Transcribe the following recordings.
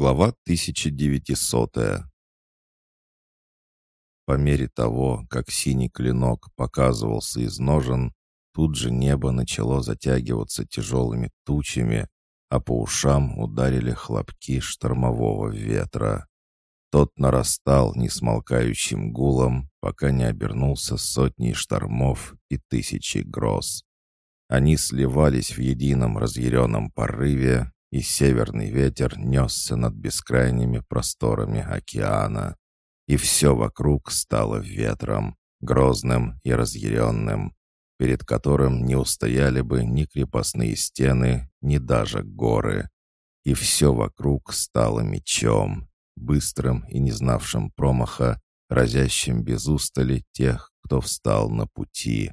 Глава 1900 По мере того, как синий клинок показывался из ножен, тут же небо начало затягиваться тяжелыми тучами, а по ушам ударили хлопки штормового ветра. Тот нарастал несмолкающим гулом, пока не обернулся сотней штормов и тысячей гроз. Они сливались в едином разъяренном порыве, и северный ветер несся над бескрайними просторами океана. И все вокруг стало ветром, грозным и разъяренным, перед которым не устояли бы ни крепостные стены, ни даже горы. И все вокруг стало мечом, быстрым и не знавшим промаха, разящим без устали тех, кто встал на пути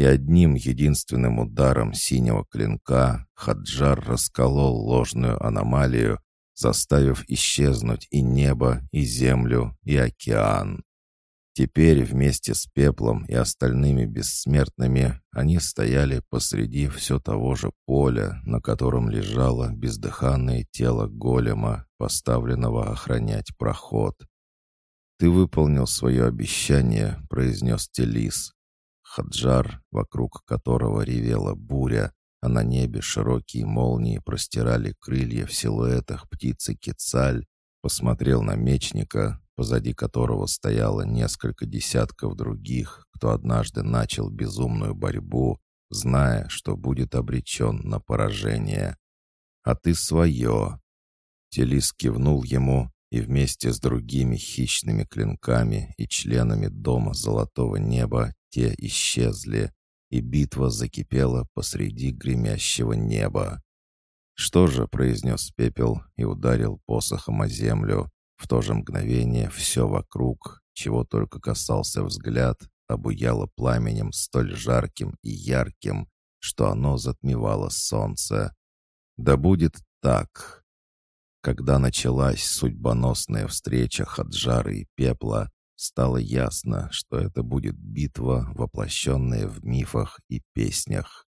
и одним единственным ударом синего клинка Хаджар расколол ложную аномалию, заставив исчезнуть и небо, и землю, и океан. Теперь вместе с пеплом и остальными бессмертными они стояли посреди все того же поля, на котором лежало бездыханное тело голема, поставленного охранять проход. «Ты выполнил свое обещание», — произнес Телис. Хаджар, вокруг которого ревела буря, а на небе широкие молнии простирали крылья в силуэтах птицы Кецаль, посмотрел на мечника, позади которого стояло несколько десятков других, кто однажды начал безумную борьбу, зная, что будет обречен на поражение. «А ты свое!» Телис кивнул ему, и вместе с другими хищными клинками и членами Дома Золотого Неба те исчезли, и битва закипела посреди гремящего неба. «Что же?» — произнес пепел и ударил посохом о землю. В то же мгновение все вокруг, чего только касался взгляд, обуяло пламенем столь жарким и ярким, что оно затмевало солнце. «Да будет так!» Когда началась судьбоносная встреча Хаджара и Пепла, стало ясно, что это будет битва, воплощенная в мифах и песнях.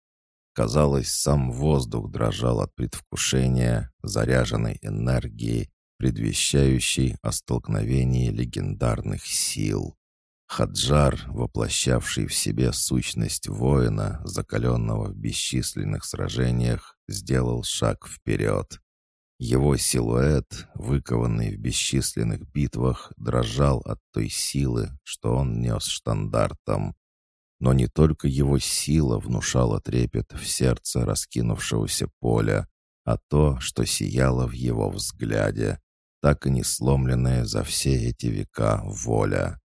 Казалось, сам воздух дрожал от предвкушения, заряженной энергией, предвещающей о столкновении легендарных сил. Хаджар, воплощавший в себе сущность воина, закаленного в бесчисленных сражениях, сделал шаг вперед. Его силуэт, выкованный в бесчисленных битвах, дрожал от той силы, что он нес штандартом. Но не только его сила внушала трепет в сердце раскинувшегося поля, а то, что сияло в его взгляде, так и не сломленная за все эти века воля.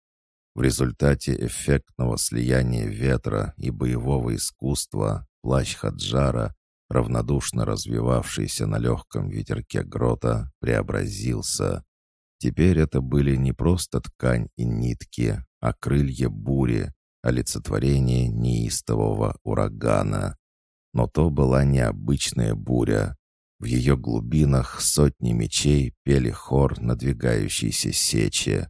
В результате эффектного слияния ветра и боевого искусства плащ Хаджара равнодушно развивавшийся на легком ветерке грота, преобразился. Теперь это были не просто ткань и нитки, а крылья бури, олицетворение неистового урагана. Но то была необычная буря. В ее глубинах сотни мечей пели хор надвигающейся сечи.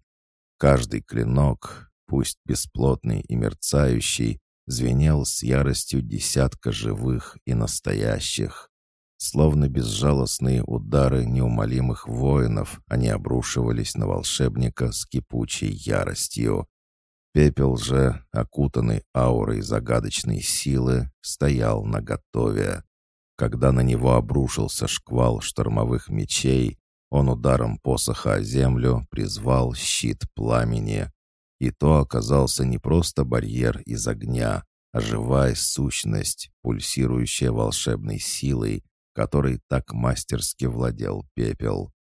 Каждый клинок, пусть бесплотный и мерцающий, звенел с яростью десятка живых и настоящих. Словно безжалостные удары неумолимых воинов, они обрушивались на волшебника с кипучей яростью. Пепел же, окутанный аурой загадочной силы, стоял наготове. Когда на него обрушился шквал штормовых мечей, он ударом посоха о землю призвал щит пламени. И то оказался не просто барьер из огня, а живая сущность, пульсирующая волшебной силой, которой так мастерски владел пепел.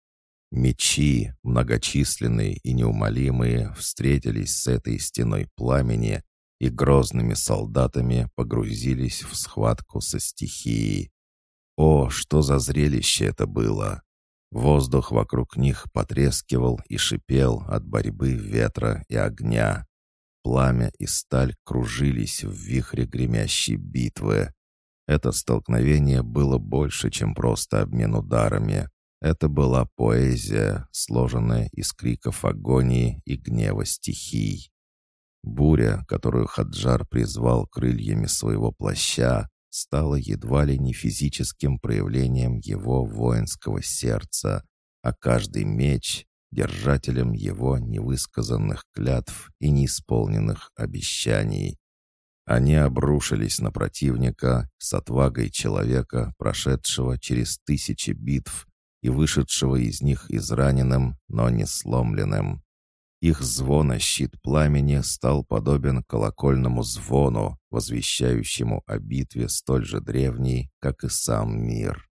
Мечи, многочисленные и неумолимые, встретились с этой стеной пламени и грозными солдатами погрузились в схватку со стихией. О, что за зрелище это было! Воздух вокруг них потрескивал и шипел от борьбы ветра и огня. Пламя и сталь кружились в вихре гремящей битвы. Это столкновение было больше, чем просто обмен ударами. Это была поэзия, сложенная из криков агонии и гнева стихий. Буря, которую Хаджар призвал крыльями своего плаща, стало едва ли не физическим проявлением его воинского сердца, а каждый меч — держателем его невысказанных клятв и неисполненных обещаний. Они обрушились на противника с отвагой человека, прошедшего через тысячи битв и вышедшего из них израненным, но не сломленным. Их звона щит пламени стал подобен колокольному звону, возвещающему о битве столь же древней, как и сам мир.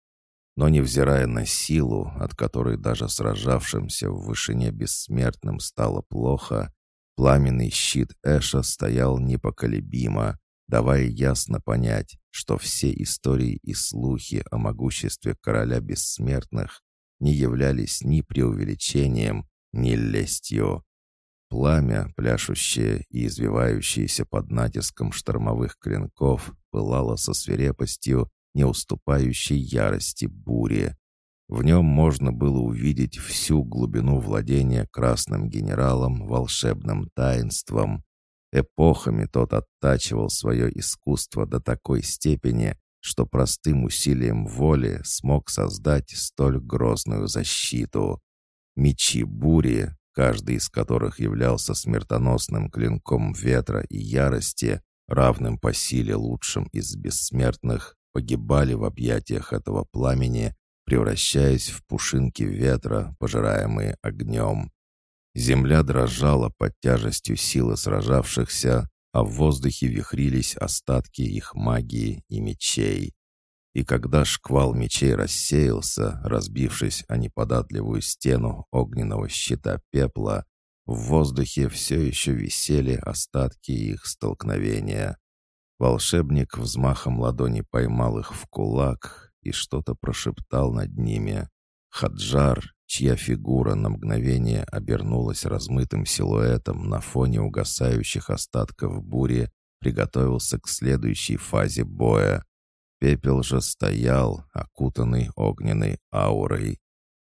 Но невзирая на силу, от которой даже сражавшимся в вышине бессмертным стало плохо, пламенный щит Эша стоял непоколебимо, давая ясно понять, что все истории и слухи о могуществе короля бессмертных не являлись ни преувеличением, ни лестью. Пламя, пляшущее и извивающееся под натиском штормовых клинков, пылало со свирепостью, не уступающей ярости бури. В нем можно было увидеть всю глубину владения красным генералом волшебным таинством. Эпохами тот оттачивал свое искусство до такой степени, что простым усилием воли смог создать столь грозную защиту. Мечи бури, каждый из которых являлся смертоносным клинком ветра и ярости, равным по силе лучшим из бессмертных, погибали в объятиях этого пламени, превращаясь в пушинки ветра, пожираемые огнем. Земля дрожала под тяжестью силы сражавшихся, а в воздухе вихрились остатки их магии и мечей. И когда шквал мечей рассеялся, разбившись о неподатливую стену огненного щита пепла, в воздухе все еще висели остатки их столкновения. Волшебник взмахом ладони поймал их в кулак и что-то прошептал над ними. Хаджар, чья фигура на мгновение обернулась размытым силуэтом на фоне угасающих остатков бури, приготовился к следующей фазе боя. Пепел же стоял, окутанный огненной аурой.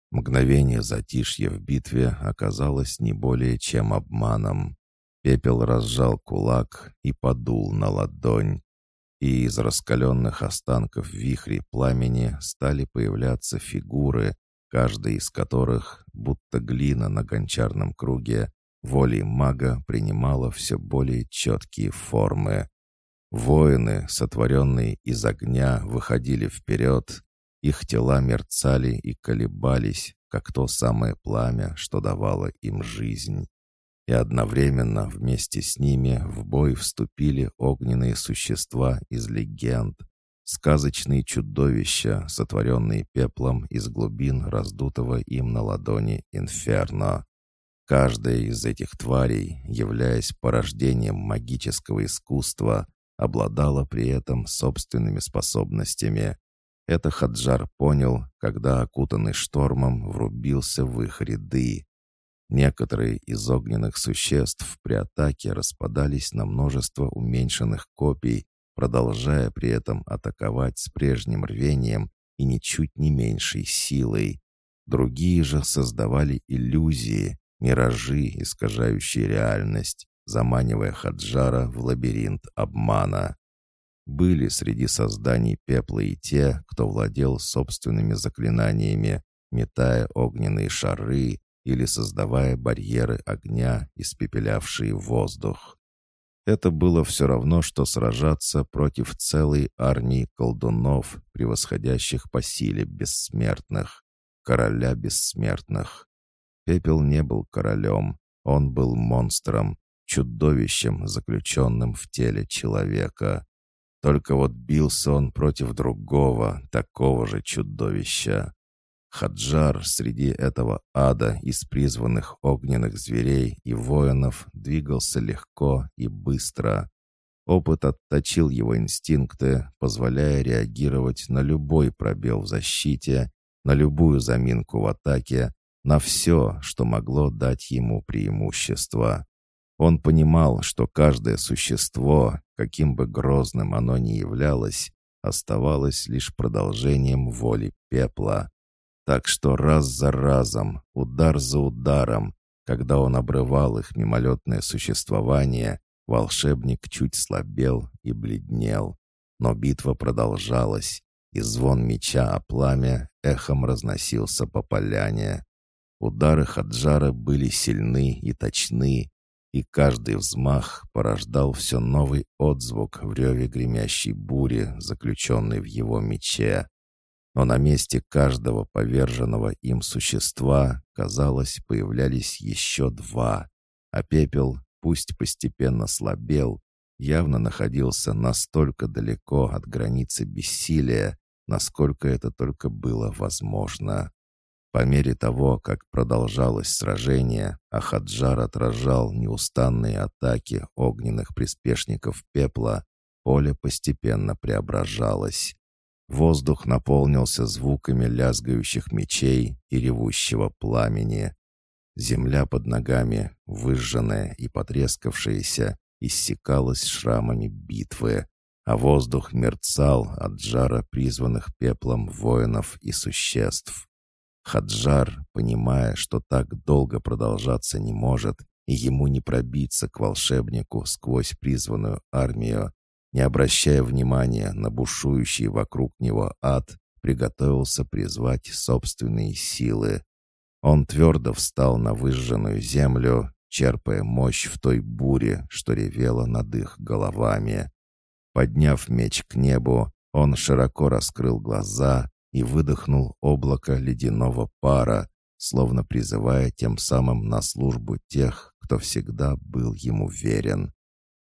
Мгновение затишья в битве оказалось не более чем обманом. Пепел разжал кулак и подул на ладонь. И из раскаленных останков вихрей пламени стали появляться фигуры, каждая из которых, будто глина на гончарном круге, волей мага принимала все более четкие формы. Воины, сотворенные из огня, выходили вперед, их тела мерцали и колебались, как то самое пламя, что давало им жизнь. И одновременно вместе с ними в бой вступили огненные существа из легенд, сказочные чудовища, сотворенные пеплом из глубин раздутого им на ладони инферно. Каждая из этих тварей, являясь порождением магического искусства, обладала при этом собственными способностями. Это Хаджар понял, когда, окутанный штормом, врубился в их ряды. Некоторые из огненных существ при атаке распадались на множество уменьшенных копий, продолжая при этом атаковать с прежним рвением и ничуть не меньшей силой. Другие же создавали иллюзии, миражи, искажающие реальность, заманивая Хаджара в лабиринт обмана. Были среди созданий пепла и те, кто владел собственными заклинаниями, метая огненные шары или создавая барьеры огня, испепелявшие воздух. Это было все равно, что сражаться против целой армии колдунов, превосходящих по силе бессмертных, короля бессмертных. Пепел не был королем, он был монстром, чудовищем, заключенным в теле человека. Только вот бился он против другого, такого же чудовища. Хаджар среди этого ада из призванных огненных зверей и воинов двигался легко и быстро. Опыт отточил его инстинкты, позволяя реагировать на любой пробел в защите, на любую заминку в атаке, на все, что могло дать ему преимущество. Он понимал, что каждое существо, каким бы грозным оно ни являлось, оставалось лишь продолжением воли пепла. Так что раз за разом, удар за ударом, когда он обрывал их мимолетное существование, волшебник чуть слабел и бледнел. Но битва продолжалась, и звон меча о пламя эхом разносился по поляне. Удары Хаджара были сильны и точны, и каждый взмах порождал все новый отзвук в реве гремящей бури, заключенной в его мече. Но на месте каждого поверженного им существа, казалось, появлялись еще два, а пепел, пусть постепенно слабел, явно находился настолько далеко от границы бессилия, насколько это только было возможно. По мере того, как продолжалось сражение, Ахаджар отражал неустанные атаки огненных приспешников пепла, поле постепенно преображалось. Воздух наполнился звуками лязгающих мечей и ревущего пламени. Земля под ногами, выжженная и потрескавшаяся, иссекалась шрамами битвы, а воздух мерцал от жара призванных пеплом воинов и существ. Хаджар, понимая, что так долго продолжаться не может, и ему не пробиться к волшебнику сквозь призванную армию, не обращая внимания на бушующий вокруг него ад, приготовился призвать собственные силы. Он твердо встал на выжженную землю, черпая мощь в той буре, что ревела над их головами. Подняв меч к небу, он широко раскрыл глаза и выдохнул облако ледяного пара, словно призывая тем самым на службу тех, кто всегда был ему верен.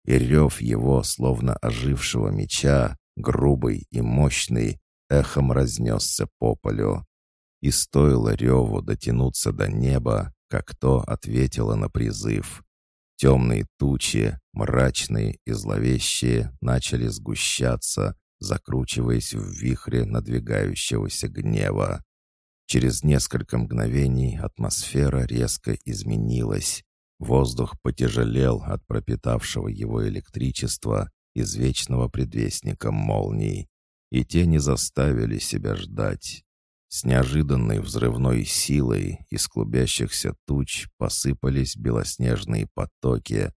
И рев его, словно ожившего меча, грубый и мощный, эхом разнесся по полю. И стоило реву дотянуться до неба, как то ответило на призыв. Темные тучи, мрачные и зловещие, начали сгущаться, закручиваясь в вихре надвигающегося гнева. Через несколько мгновений атмосфера резко изменилась. Воздух потяжелел от пропитавшего его электричества из вечного предвестника молний. И те не заставили себя ждать. С неожиданной взрывной силой из клубящихся туч посыпались белоснежные потоки,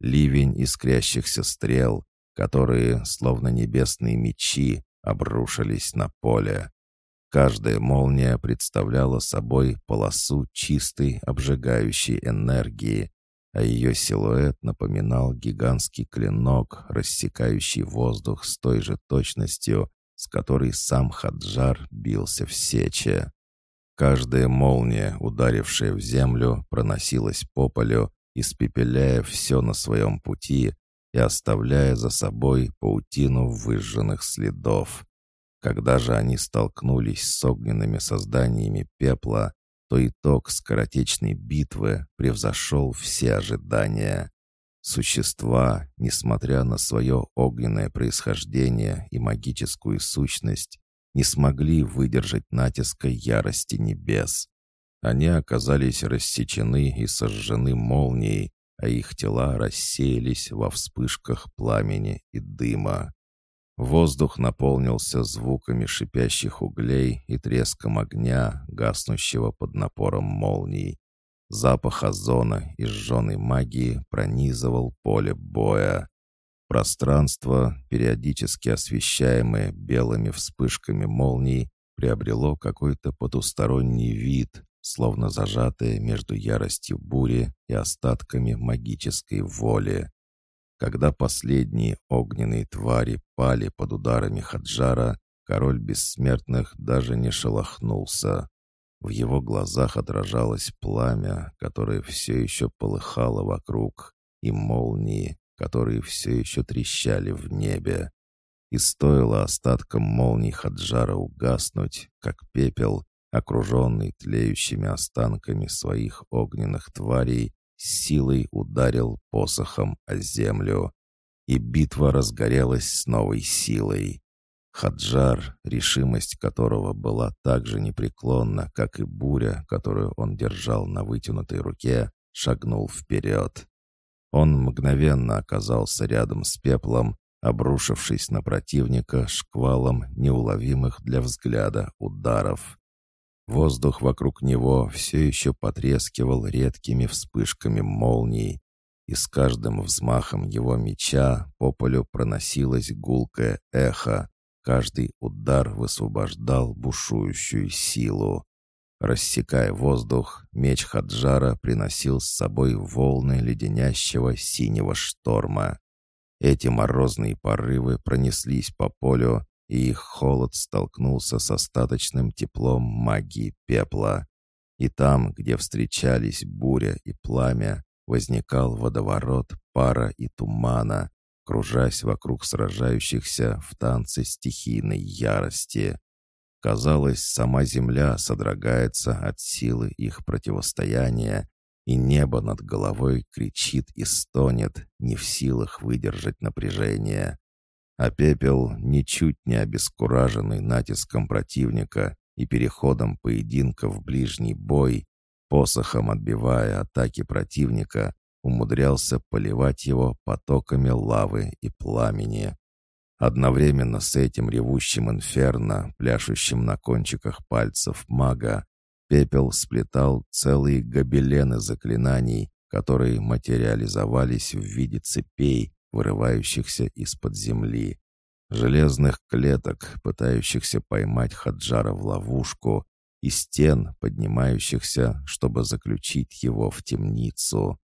ливень искрящихся стрел, которые, словно небесные мечи, обрушились на поле. Каждая молния представляла собой полосу чистой обжигающей энергии, а ее силуэт напоминал гигантский клинок, рассекающий воздух с той же точностью, с которой сам Хаджар бился в сече. Каждая молния, ударившая в землю, проносилась по полю, испепеляя все на своем пути, и оставляя за собой паутину выжженных следов. Когда же они столкнулись с огненными созданиями пепла, то итог скоротечной битвы превзошел все ожидания. Существа, несмотря на свое огненное происхождение и магическую сущность, не смогли выдержать натиска ярости небес. Они оказались рассечены и сожжены молнией, а их тела рассеялись во вспышках пламени и дыма. Воздух наполнился звуками шипящих углей и треском огня, гаснущего под напором молний. Запах озона и сжженной магии пронизывал поле боя. Пространство, периодически освещаемое белыми вспышками молний, приобрело какой-то потусторонний вид, словно зажатые между яростью бури и остатками магической воли. Когда последние огненные твари пали под ударами Хаджара, король бессмертных даже не шелохнулся. В его глазах отражалось пламя, которое все еще полыхало вокруг, и молнии, которые все еще трещали в небе. И стоило остаткам молний Хаджара угаснуть, как пепел, окруженный тлеющими останками своих огненных тварей, силой ударил посохом о землю, и битва разгорелась с новой силой. Хаджар, решимость которого была так же непреклонна, как и буря, которую он держал на вытянутой руке, шагнул вперед. Он мгновенно оказался рядом с пеплом, обрушившись на противника шквалом неуловимых для взгляда ударов. Воздух вокруг него все еще потрескивал редкими вспышками молний, и с каждым взмахом его меча по полю проносилось гулкое эхо. Каждый удар высвобождал бушующую силу. Рассекая воздух, меч Хаджара приносил с собой волны леденящего синего шторма. Эти морозные порывы пронеслись по полю, и их холод столкнулся с остаточным теплом магии пепла. И там, где встречались буря и пламя, возникал водоворот пара и тумана, кружась вокруг сражающихся в танце стихийной ярости. Казалось, сама земля содрогается от силы их противостояния, и небо над головой кричит и стонет, не в силах выдержать напряжение. А пепел, ничуть не обескураженный натиском противника и переходом поединка в ближний бой, посохом отбивая атаки противника, умудрялся поливать его потоками лавы и пламени. Одновременно с этим ревущим инферно, пляшущим на кончиках пальцев мага, пепел сплетал целые гобелены заклинаний, которые материализовались в виде цепей, вырывающихся из-под земли. Железных клеток, пытающихся поймать Хаджара в ловушку, и стен, поднимающихся, чтобы заключить его в темницу.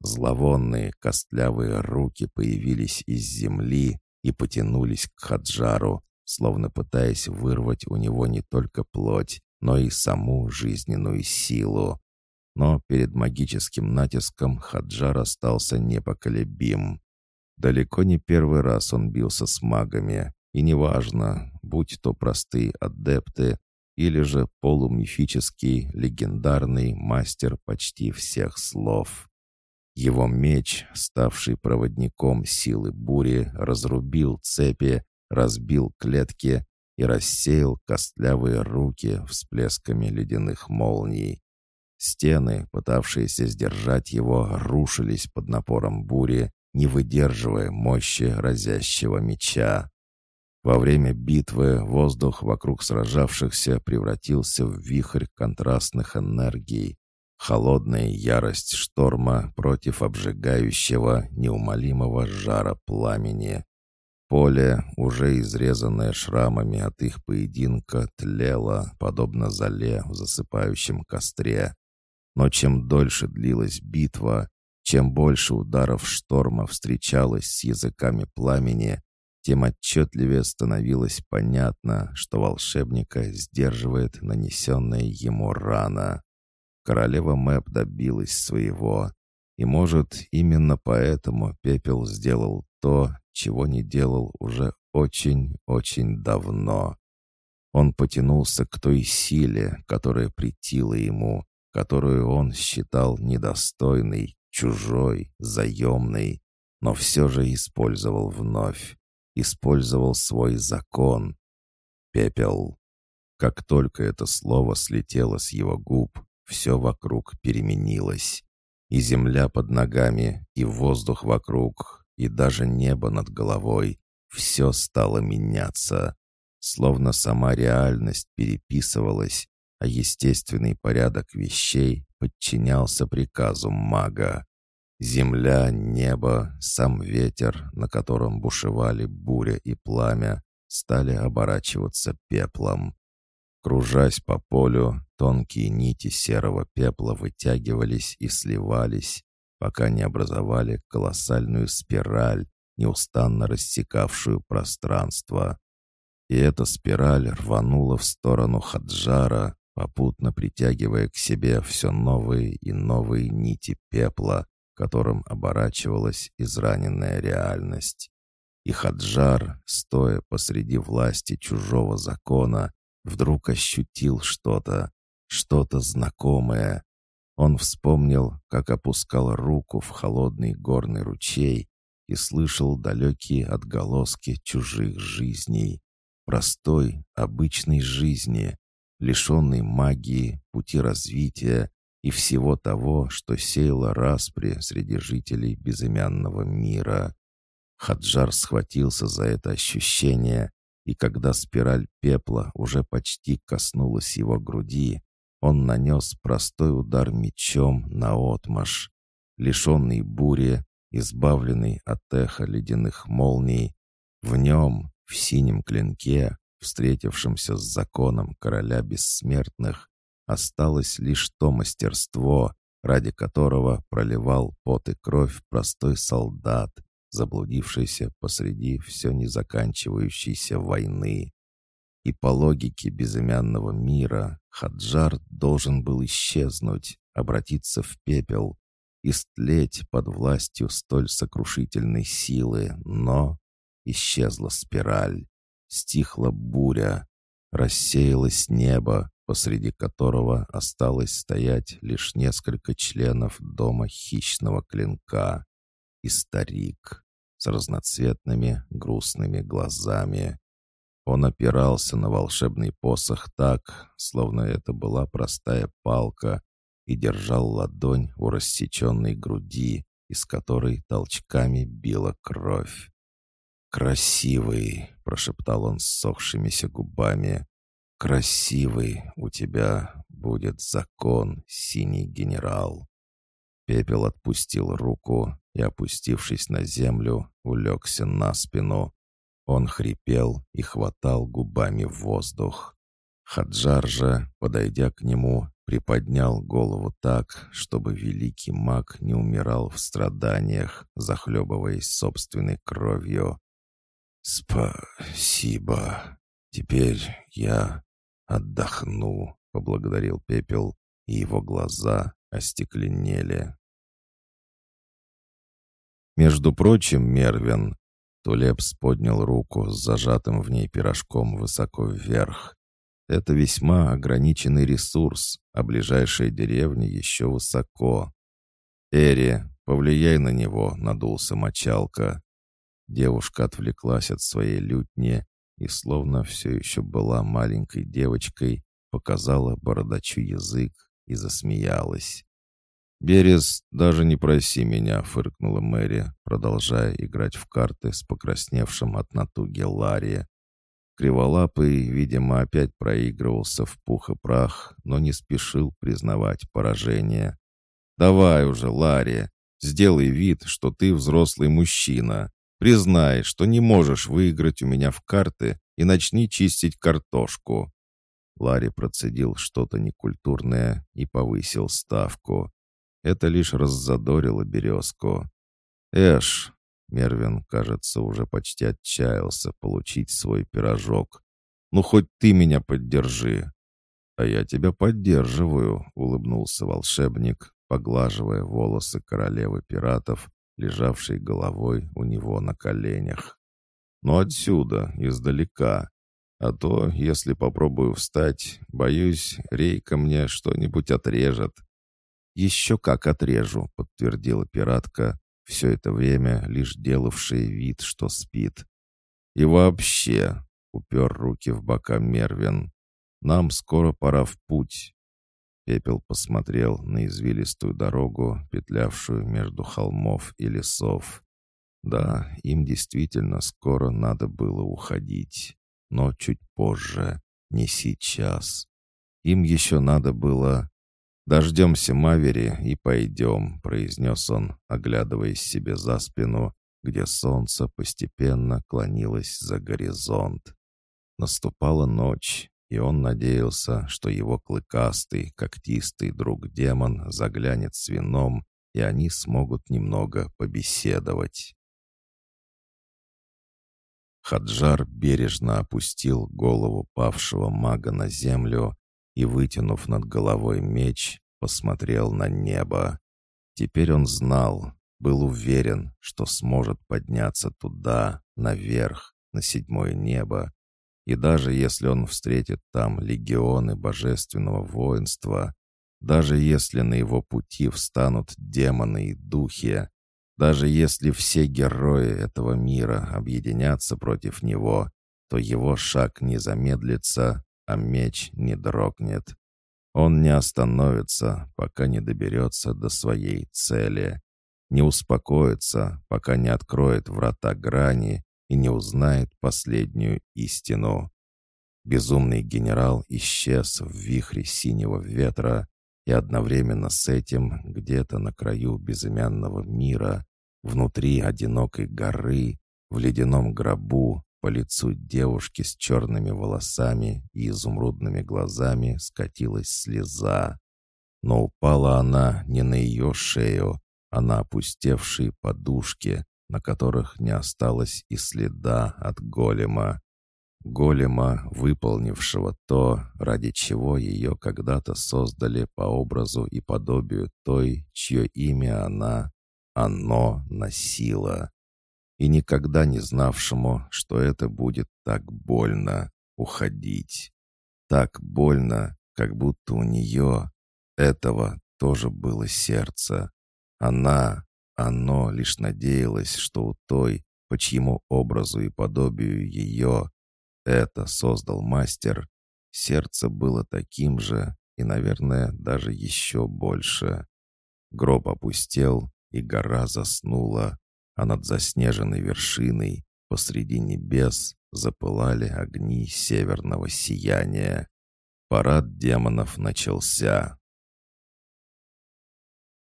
Зловонные костлявые руки появились из земли, и потянулись к Хаджару, словно пытаясь вырвать у него не только плоть, но и саму жизненную силу. Но перед магическим натиском Хаджар остался непоколебим. Далеко не первый раз он бился с магами, и неважно, будь то простые адепты или же полумифический, легендарный мастер почти всех слов. Его меч, ставший проводником силы бури, разрубил цепи, разбил клетки и рассеял костлявые руки всплесками ледяных молний. Стены, пытавшиеся сдержать его, рушились под напором бури, не выдерживая мощи разящего меча. Во время битвы воздух вокруг сражавшихся превратился в вихрь контрастных энергий, Холодная ярость шторма против обжигающего, неумолимого жара пламени. Поле, уже изрезанное шрамами от их поединка, тлело, подобно зале в засыпающем костре. Но чем дольше длилась битва, чем больше ударов шторма встречалось с языками пламени, тем отчетливее становилось понятно, что волшебника сдерживает нанесенная ему рана. Королева Мэп добилась своего. И, может, именно поэтому Пепел сделал то, чего не делал уже очень-очень давно. Он потянулся к той силе, которая претила ему, которую он считал недостойной, чужой, заемной, но все же использовал вновь. Использовал свой закон. Пепел. Как только это слово слетело с его губ, все вокруг переменилось. И земля под ногами, и воздух вокруг, и даже небо над головой. Все стало меняться. Словно сама реальность переписывалась, а естественный порядок вещей подчинялся приказу мага. Земля, небо, сам ветер, на котором бушевали буря и пламя, стали оборачиваться пеплом. Кружась по полю, тонкие нити серого пепла вытягивались и сливались, пока не образовали колоссальную спираль, неустанно рассекавшую пространство. И эта спираль рванула в сторону Хаджара, попутно притягивая к себе все новые и новые нити пепла, которым оборачивалась израненная реальность. И Хаджар, стоя посреди власти чужого закона, вдруг ощутил что-то, что-то знакомое. Он вспомнил, как опускал руку в холодный горный ручей и слышал далекие отголоски чужих жизней, простой, обычной жизни, лишенной магии, пути развития и всего того, что сеяло распри среди жителей безымянного мира. Хаджар схватился за это ощущение и когда спираль пепла уже почти коснулась его груди, он нанес простой удар мечом на отмаш. Лишенный бури, избавленный от эха ледяных молний, в нем, в синем клинке, встретившемся с законом короля бессмертных, осталось лишь то мастерство, ради которого проливал пот и кровь простой солдат, заблудившийся посреди все не заканчивающейся войны. И по логике безымянного мира Хаджар должен был исчезнуть, обратиться в пепел, истлеть под властью столь сокрушительной силы, но исчезла спираль, стихла буря, рассеялось небо, посреди которого осталось стоять лишь несколько членов дома хищного клинка и старик с разноцветными грустными глазами. Он опирался на волшебный посох так, словно это была простая палка, и держал ладонь у рассеченной груди, из которой толчками била кровь. «Красивый!» — прошептал он ссохшимися губами. «Красивый у тебя будет закон, синий генерал!» Пепел отпустил руку и, опустившись на землю, улегся на спину. Он хрипел и хватал губами воздух. Хаджар же, подойдя к нему, приподнял голову так, чтобы великий маг не умирал в страданиях, захлебываясь собственной кровью. «Спасибо. Теперь я отдохну», — поблагодарил Пепел, и его глаза остекленели. Между прочим, Мервин, Тулепс поднял руку с зажатым в ней пирожком высоко вверх. Это весьма ограниченный ресурс, а ближайшая деревня еще высоко. «Эри, повлияй на него», — надулся мочалка. Девушка отвлеклась от своей лютни и, словно все еще была маленькой девочкой, показала бородачу язык и засмеялась. «Берез, даже не проси меня», — фыркнула Мэри, продолжая играть в карты с покрасневшим от натуги Ларри. Криволапый, видимо, опять проигрывался в пух и прах, но не спешил признавать поражение. «Давай уже, Ларри, сделай вид, что ты взрослый мужчина. Признай, что не можешь выиграть у меня в карты и начни чистить картошку». Ларри процедил что-то некультурное и повысил ставку. Это лишь раззадорило березку. «Эш, Мервин, кажется, уже почти отчаялся получить свой пирожок. «Ну, хоть ты меня поддержи!» «А я тебя поддерживаю», — улыбнулся волшебник, поглаживая волосы королевы пиратов, лежавшей головой у него на коленях. «Но отсюда, издалека. А то, если попробую встать, боюсь, рейка мне что-нибудь отрежет». «Еще как отрежу», — подтвердила пиратка, все это время лишь делавший вид, что спит. «И вообще», — упер руки в бока Мервин, — «нам скоро пора в путь». Пепел посмотрел на извилистую дорогу, петлявшую между холмов и лесов. Да, им действительно скоро надо было уходить, но чуть позже, не сейчас. Им еще надо было «Дождемся Мавери и пойдем», — произнес он, оглядываясь себе за спину, где солнце постепенно клонилось за горизонт. Наступала ночь, и он надеялся, что его клыкастый, когтистый друг-демон заглянет с вином, и они смогут немного побеседовать. Хаджар бережно опустил голову павшего мага на землю и, вытянув над головой меч, посмотрел на небо. Теперь он знал, был уверен, что сможет подняться туда, наверх, на седьмое небо. И даже если он встретит там легионы божественного воинства, даже если на его пути встанут демоны и духи, даже если все герои этого мира объединятся против него, то его шаг не замедлится, а меч не дрогнет. Он не остановится, пока не доберется до своей цели. Не успокоится, пока не откроет врата грани и не узнает последнюю истину. Безумный генерал исчез в вихре синего ветра, и одновременно с этим где-то на краю безымянного мира, внутри одинокой горы, в ледяном гробу, по лицу девушки с черными волосами и изумрудными глазами скатилась слеза. Но упала она не на ее шею, а на опустевшие подушки, на которых не осталось и следа от голема. Голема, выполнившего то, ради чего ее когда-то создали по образу и подобию той, чье имя она, оно носила. И никогда не знавшему, что это будет так больно уходить. Так больно, как будто у нее, этого, тоже было сердце. Она, оно лишь надеялось, что у той, по чьему образу и подобию ее, это создал мастер, сердце было таким же и, наверное, даже еще больше. Гроб опустел, и гора заснула, а над заснеженной вершиной посреди небес запылали огни северного сияния. Парад демонов начался.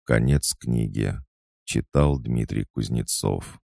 Конец книги. Читал Дмитрий Кузнецов.